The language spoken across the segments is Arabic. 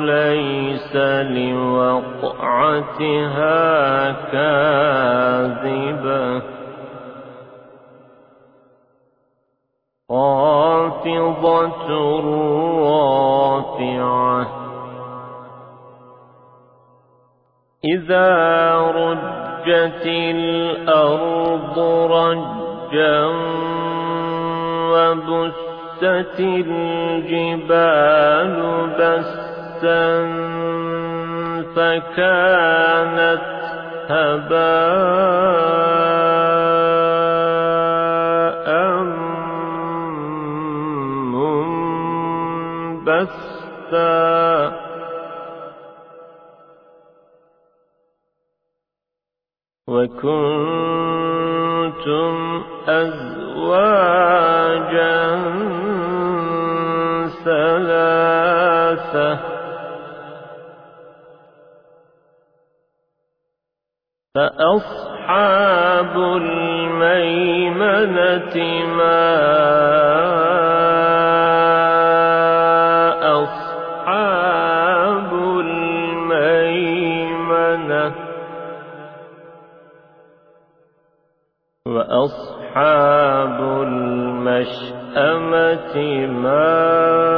ليس لوقعتها كاذبة. خافضة رافعة. إذا رجت الأرض رجا وبست الجبال بسا فكانت هباء منبثا. وكنتم أزواجا فأصحاب الميمنة ما أصحاب الميمنة وأصحاب المشأمة ما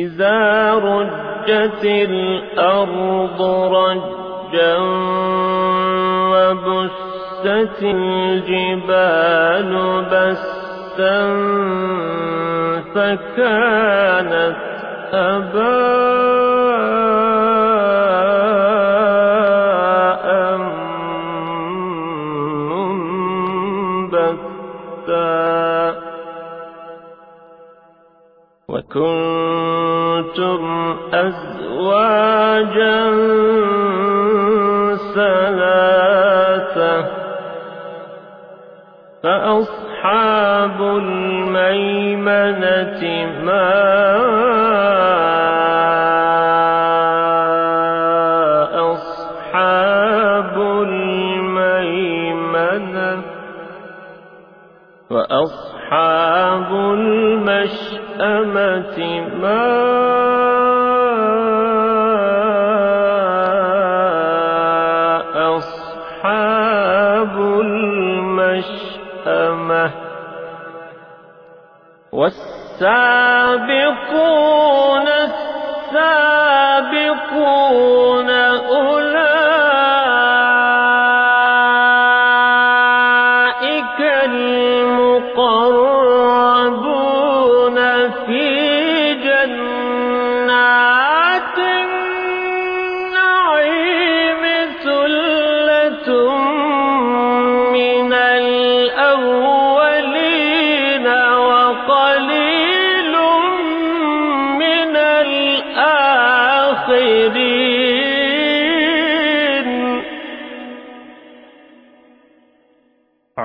إذا رجت الأرض رجا وبست الجبال بسا فكانت هباء منبثا وكنتم فأصحاب الميمنة ما والسابقون السابقون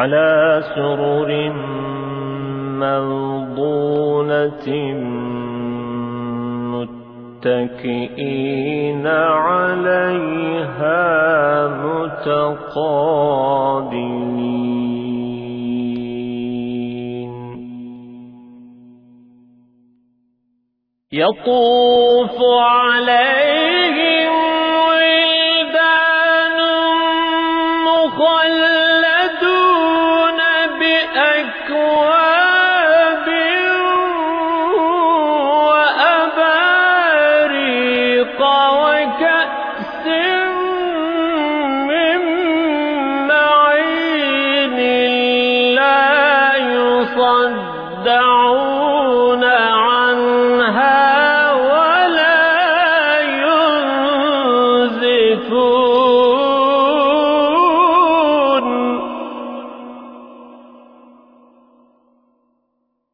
على سرر موضونة متكئين عليها متقابلين. يطوف عليهم يذكرون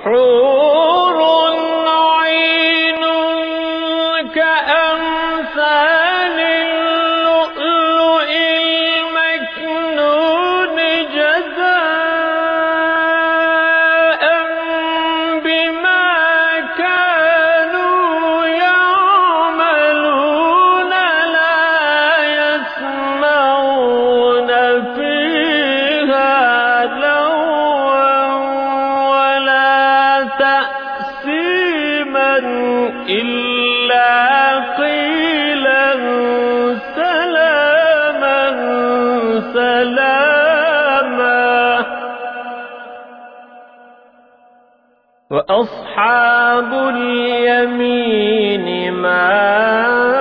وحور إلا قيلا سلاما سلاما. وأصحاب اليمين ما